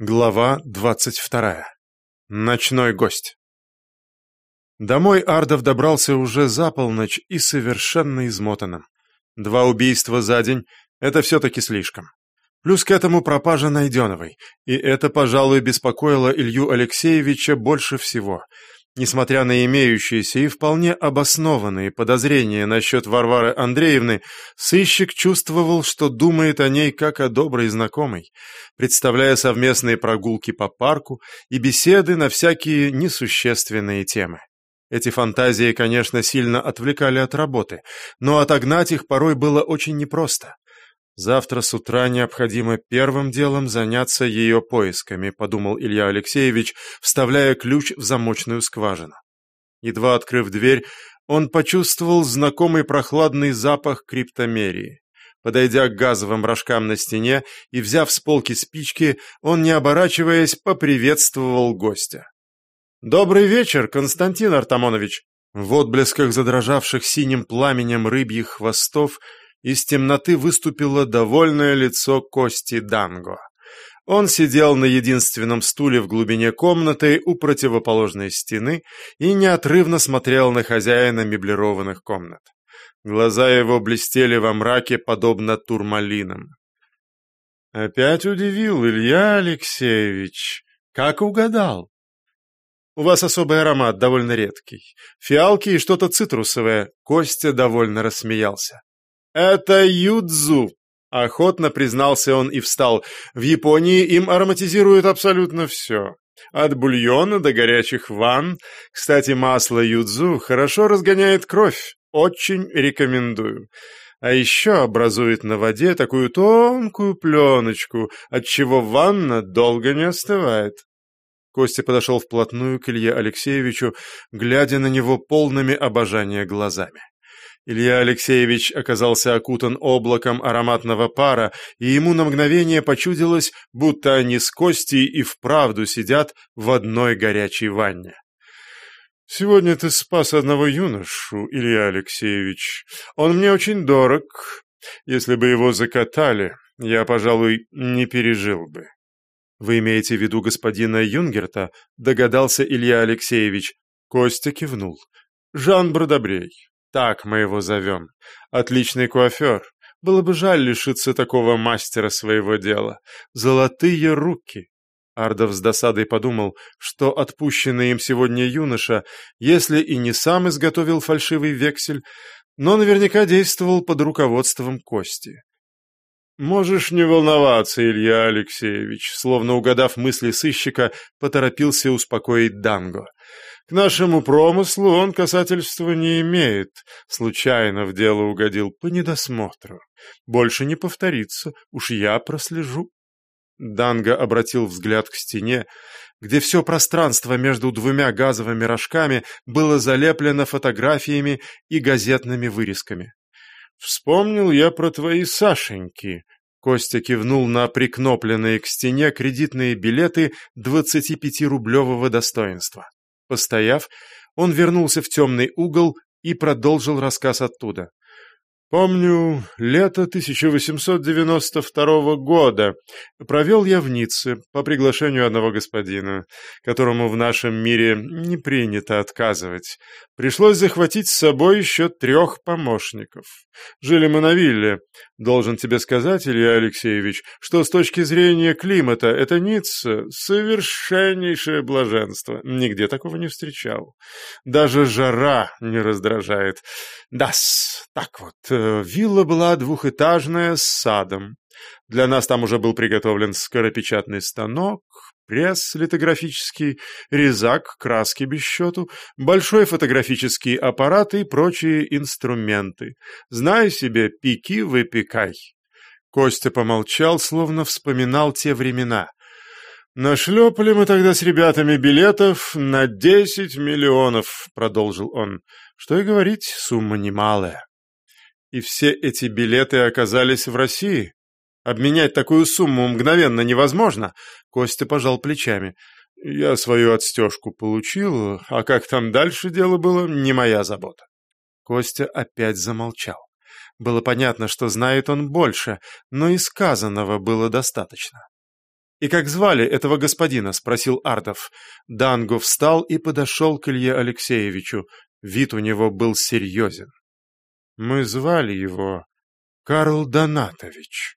Глава двадцать вторая. Ночной гость. Домой Ардов добрался уже за полночь и совершенно измотанным. Два убийства за день — это все-таки слишком. Плюс к этому пропажа Найденовой, и это, пожалуй, беспокоило Илью Алексеевича больше всего — Несмотря на имеющиеся и вполне обоснованные подозрения насчет Варвары Андреевны, сыщик чувствовал, что думает о ней как о доброй знакомой, представляя совместные прогулки по парку и беседы на всякие несущественные темы. Эти фантазии, конечно, сильно отвлекали от работы, но отогнать их порой было очень непросто. «Завтра с утра необходимо первым делом заняться ее поисками», — подумал Илья Алексеевич, вставляя ключ в замочную скважину. Едва открыв дверь, он почувствовал знакомый прохладный запах криптомерии. Подойдя к газовым рожкам на стене и взяв с полки спички, он, не оборачиваясь, поприветствовал гостя. «Добрый вечер, Константин Артамонович!» В отблесках задрожавших синим пламенем рыбьих хвостов — из темноты выступило довольное лицо Кости Данго. Он сидел на единственном стуле в глубине комнаты у противоположной стены и неотрывно смотрел на хозяина меблированных комнат. Глаза его блестели во мраке, подобно турмалинам. «Опять удивил Илья Алексеевич. Как угадал?» «У вас особый аромат, довольно редкий. Фиалки и что-то цитрусовое». Костя довольно рассмеялся. «Это юдзу», — охотно признался он и встал. «В Японии им ароматизируют абсолютно все. От бульона до горячих ванн. Кстати, масло юдзу хорошо разгоняет кровь. Очень рекомендую. А еще образует на воде такую тонкую пленочку, от чего ванна долго не остывает. Костя подошел вплотную к Илье Алексеевичу, глядя на него полными обожания глазами. Илья Алексеевич оказался окутан облаком ароматного пара, и ему на мгновение почудилось, будто они с Костей и вправду сидят в одной горячей ванне. «Сегодня ты спас одного юношу, Илья Алексеевич. Он мне очень дорог. Если бы его закатали, я, пожалуй, не пережил бы». «Вы имеете в виду господина Юнгерта?» — догадался Илья Алексеевич. Костя кивнул. «Жан Бродобрей. Так мы его зовем. Отличный куафер. Было бы жаль лишиться такого мастера своего дела. Золотые руки. Ардов с досадой подумал, что отпущенный им сегодня юноша, если и не сам изготовил фальшивый вексель, но наверняка действовал под руководством Кости. «Можешь не волноваться, Илья Алексеевич», словно угадав мысли сыщика, поторопился успокоить Данго. К нашему промыслу он касательства не имеет. Случайно в дело угодил по недосмотру. Больше не повторится, уж я прослежу. Данга обратил взгляд к стене, где все пространство между двумя газовыми рожками было залеплено фотографиями и газетными вырезками. «Вспомнил я про твои Сашеньки», Костя кивнул на прикнопленные к стене кредитные билеты 25-рублевого достоинства. Постояв, он вернулся в темный угол и продолжил рассказ оттуда. Помню, лето 1892 года провел я в Ницце по приглашению одного господина, которому в нашем мире не принято отказывать. Пришлось захватить с собой еще трех помощников. Жили мы на вилле. Должен тебе сказать, Илья Алексеевич, что с точки зрения климата это Ницца — совершеннейшее блаженство. Нигде такого не встречал. Даже жара не раздражает. Да-с, так вот, э, вилла была двухэтажная с садом. Для нас там уже был приготовлен скоропечатный станок, пресс литографический, резак, краски без счету, большой фотографический аппарат и прочие инструменты. Знай себе, пики выпекай. Костя помолчал, словно вспоминал те времена. «Нашлепали мы тогда с ребятами билетов на десять миллионов», — продолжил он. «Что и говорить, сумма немалая». «И все эти билеты оказались в России?» Обменять такую сумму мгновенно невозможно. Костя пожал плечами. Я свою отстежку получил, а как там дальше дело было, не моя забота. Костя опять замолчал. Было понятно, что знает он больше, но и сказанного было достаточно. «И как звали этого господина?» — спросил Ардов. Данго встал и подошел к Илье Алексеевичу. Вид у него был серьезен. «Мы звали его Карл Донатович».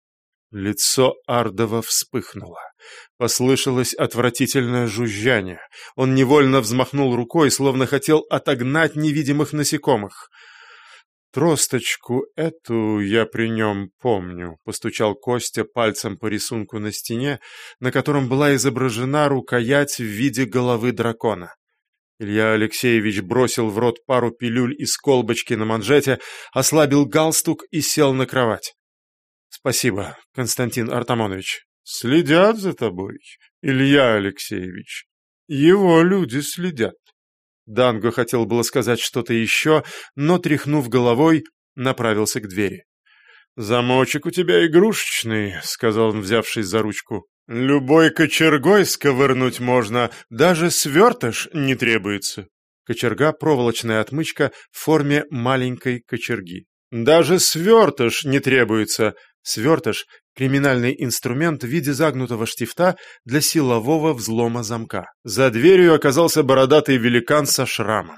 Лицо Ардова вспыхнуло. Послышалось отвратительное жужжание. Он невольно взмахнул рукой, словно хотел отогнать невидимых насекомых. «Тросточку эту я при нем помню», — постучал Костя пальцем по рисунку на стене, на котором была изображена рукоять в виде головы дракона. Илья Алексеевич бросил в рот пару пилюль из колбочки на манжете, ослабил галстук и сел на кровать. «Спасибо, Константин Артамонович». «Следят за тобой, Илья Алексеевич. Его люди следят». Данго хотел было сказать что-то еще, но, тряхнув головой, направился к двери. «Замочек у тебя игрушечный», — сказал он, взявшись за ручку. «Любой кочергой сковырнуть можно, даже свертыш не требуется». Кочерга — проволочная отмычка в форме маленькой кочерги. «Даже свертыш не требуется», Свертыш — криминальный инструмент в виде загнутого штифта для силового взлома замка. За дверью оказался бородатый великан со шрамом.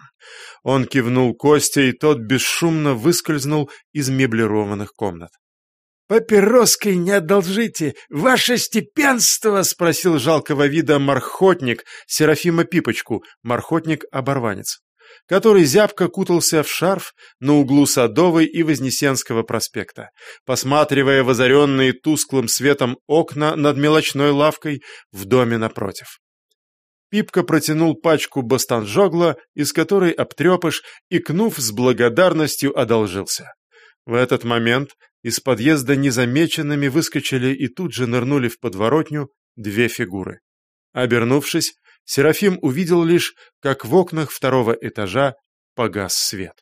Он кивнул Косте, и тот бесшумно выскользнул из меблированных комнат. «Папироской не одолжите, ваше степенство!» — спросил жалкого вида мархотник Серафима Пипочку, мархотник-оборванец который зябко кутался в шарф на углу Садовой и Вознесенского проспекта, посматривая в озаренные тусклым светом окна над мелочной лавкой в доме напротив. Пипка протянул пачку бастанжогла, из которой обтрепыш, икнув с благодарностью, одолжился. В этот момент из подъезда незамеченными выскочили и тут же нырнули в подворотню две фигуры. Обернувшись, Серафим увидел лишь, как в окнах второго этажа погас свет.